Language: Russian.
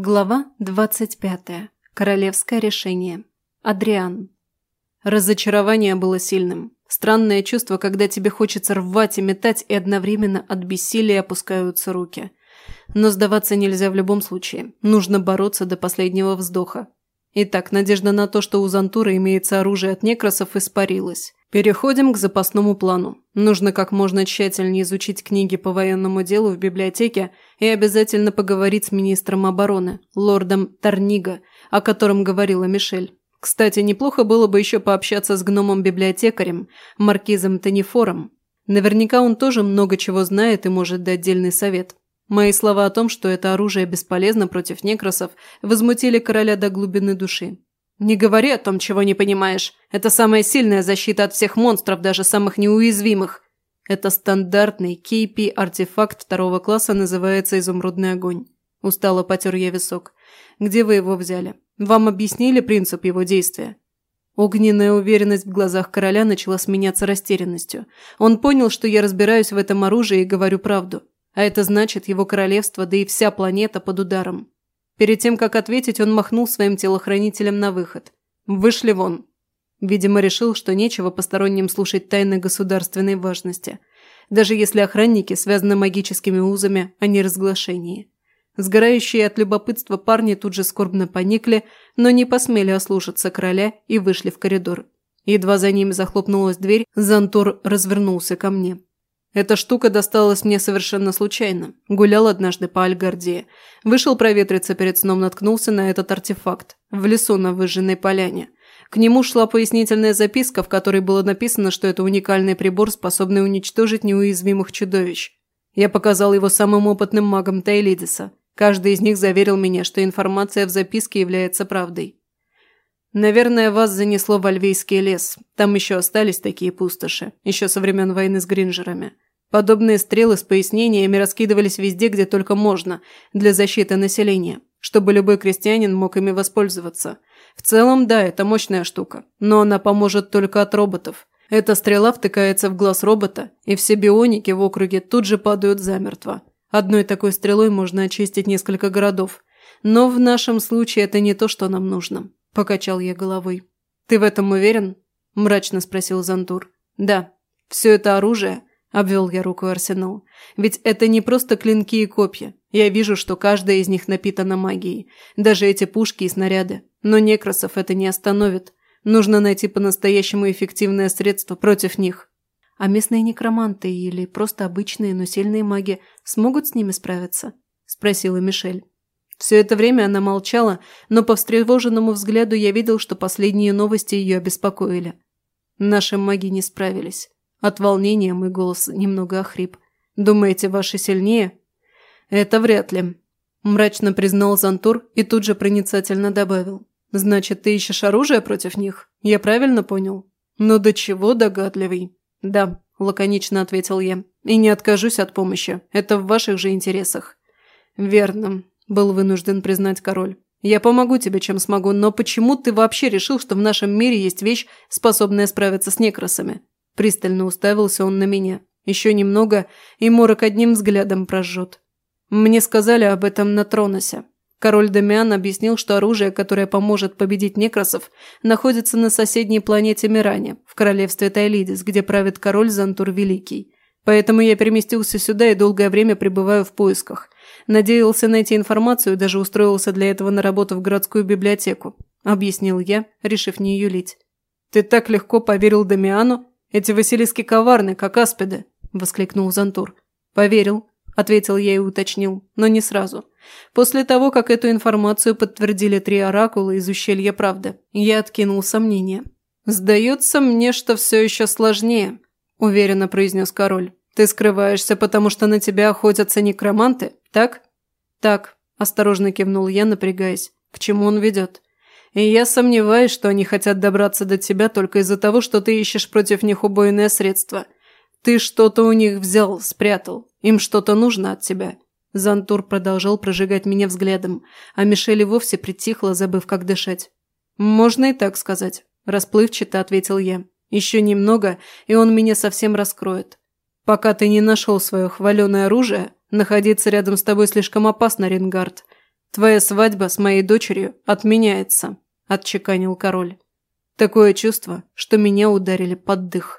Глава 25. Королевское решение. Адриан. Разочарование было сильным. Странное чувство, когда тебе хочется рвать и метать, и одновременно от бессилия опускаются руки. Но сдаваться нельзя в любом случае. Нужно бороться до последнего вздоха. Итак, надежда на то, что у Зантура имеется оружие от некросов, испарилась. Переходим к запасному плану. Нужно как можно тщательнее изучить книги по военному делу в библиотеке и обязательно поговорить с министром обороны, лордом Тарнига, о котором говорила Мишель. Кстати, неплохо было бы еще пообщаться с гномом-библиотекарем, маркизом Танифором. Наверняка он тоже много чего знает и может дать дельный совет. Мои слова о том, что это оружие бесполезно против некросов, возмутили короля до глубины души. «Не говори о том, чего не понимаешь. Это самая сильная защита от всех монстров, даже самых неуязвимых. Это стандартный KP-артефакт второго класса, называется «Изумрудный огонь». Устало потер я висок. «Где вы его взяли? Вам объяснили принцип его действия?» Огненная уверенность в глазах короля начала сменяться растерянностью. Он понял, что я разбираюсь в этом оружии и говорю правду. А это значит, его королевство, да и вся планета под ударом. Перед тем, как ответить, он махнул своим телохранителем на выход. «Вышли вон!» Видимо, решил, что нечего посторонним слушать тайны государственной важности. Даже если охранники связаны магическими узами, а не разглашении. Сгорающие от любопытства парни тут же скорбно поникли, но не посмели ослушаться короля и вышли в коридор. Едва за ними захлопнулась дверь, Зантор развернулся ко мне. Эта штука досталась мне совершенно случайно. Гулял однажды по Альгардии. Вышел проветриться перед сном, наткнулся на этот артефакт. В лесу на выжженной поляне. К нему шла пояснительная записка, в которой было написано, что это уникальный прибор, способный уничтожить неуязвимых чудовищ. Я показал его самым опытным магам Тайлидиса. Каждый из них заверил меня, что информация в записке является правдой. Наверное, вас занесло в Альвейский лес. Там еще остались такие пустоши, еще со времен войны с Гринджерами. Подобные стрелы с пояснениями раскидывались везде, где только можно, для защиты населения, чтобы любой крестьянин мог ими воспользоваться. В целом, да, это мощная штука, но она поможет только от роботов. Эта стрела втыкается в глаз робота, и все бионики в округе тут же падают замертво. Одной такой стрелой можно очистить несколько городов. Но в нашем случае это не то, что нам нужно. – покачал я головой. «Ты в этом уверен?» – мрачно спросил Зантур. «Да. Все это оружие?» – обвел я рукой арсенал. «Ведь это не просто клинки и копья. Я вижу, что каждая из них напитана магией. Даже эти пушки и снаряды. Но некросов это не остановит. Нужно найти по-настоящему эффективное средство против них». «А местные некроманты или просто обычные, но сильные маги смогут с ними справиться?» – спросила Мишель. Все это время она молчала, но по встревоженному взгляду я видел, что последние новости ее обеспокоили. Наши маги не справились. От волнения мой голос немного охрип. «Думаете, ваши сильнее?» «Это вряд ли», – мрачно признал Зантур и тут же проницательно добавил. «Значит, ты ищешь оружие против них? Я правильно понял?» «Ну до чего догадливый?» «Да», – лаконично ответил я. «И не откажусь от помощи. Это в ваших же интересах». «Верно был вынужден признать король. «Я помогу тебе, чем смогу, но почему ты вообще решил, что в нашем мире есть вещь, способная справиться с некросами?» Пристально уставился он на меня. Еще немного, и морок одним взглядом прожжет. Мне сказали об этом на Троносе. Король Дамиан объяснил, что оружие, которое поможет победить некросов, находится на соседней планете Миране, в королевстве Тайлидис, где правит король Зантур Великий. Поэтому я переместился сюда и долгое время пребываю в поисках. Надеялся найти информацию и даже устроился для этого на работу в городскую библиотеку», – объяснил я, решив не юлить. «Ты так легко поверил Дамиану? Эти Василиски коварны, как аспиды», – воскликнул Зантур. «Поверил», – ответил я и уточнил, но не сразу. После того, как эту информацию подтвердили три оракула из ущелья правды, я откинул сомнения. «Сдается мне, что все еще сложнее», – уверенно произнес король. «Ты скрываешься, потому что на тебя охотятся некроманты, так?» «Так», – осторожно кивнул я, напрягаясь. «К чему он ведет?» «И я сомневаюсь, что они хотят добраться до тебя только из-за того, что ты ищешь против них убойное средство. Ты что-то у них взял, спрятал. Им что-то нужно от тебя». Зантур продолжал прожигать меня взглядом, а Мишель вовсе притихла, забыв, как дышать. «Можно и так сказать», – расплывчато ответил я. «Еще немного, и он меня совсем раскроет. Пока ты не нашел свое хваленое оружие, находиться рядом с тобой слишком опасно, Ренгард. Твоя свадьба с моей дочерью отменяется», – отчеканил король. Такое чувство, что меня ударили под дых.